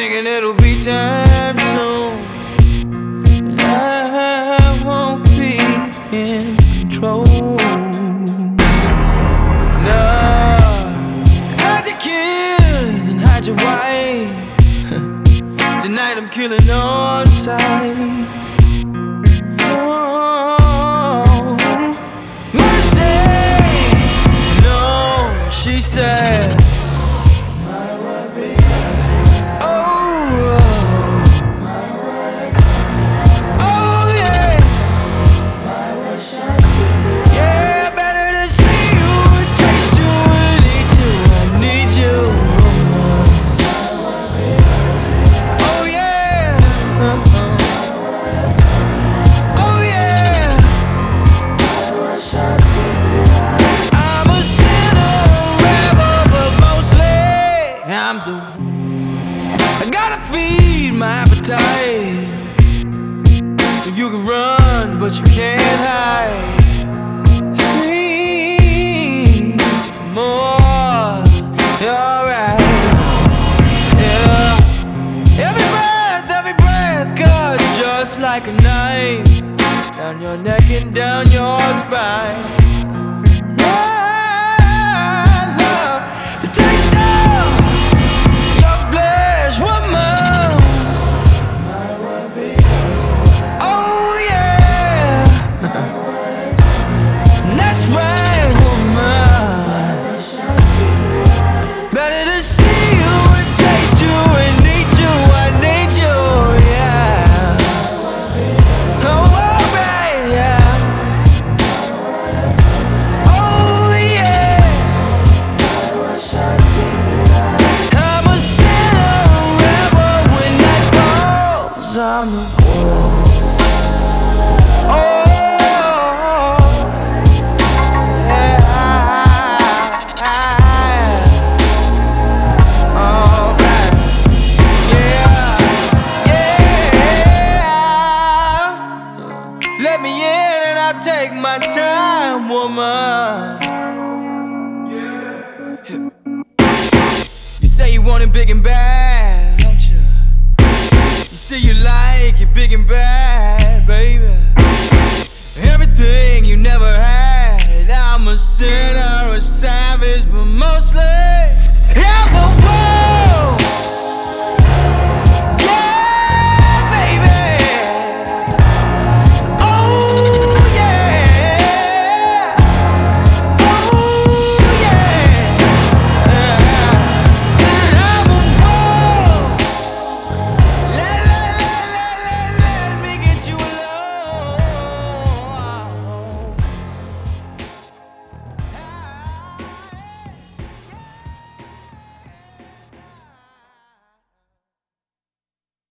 thinking it'll be time soon. I won't be in control. No, hide your kids and hide your wife. Tonight I'm killing on sight. Oh, mercy. No, she said. I gotta feed my appetite. So you can run, but you can't hide. Scream more. You're. Yeah. Every breath, every breath cuts just like a knife down your neck and down your spine. Take my time, woman. You say you want it big and bad, don't you? You say you like it big and bad,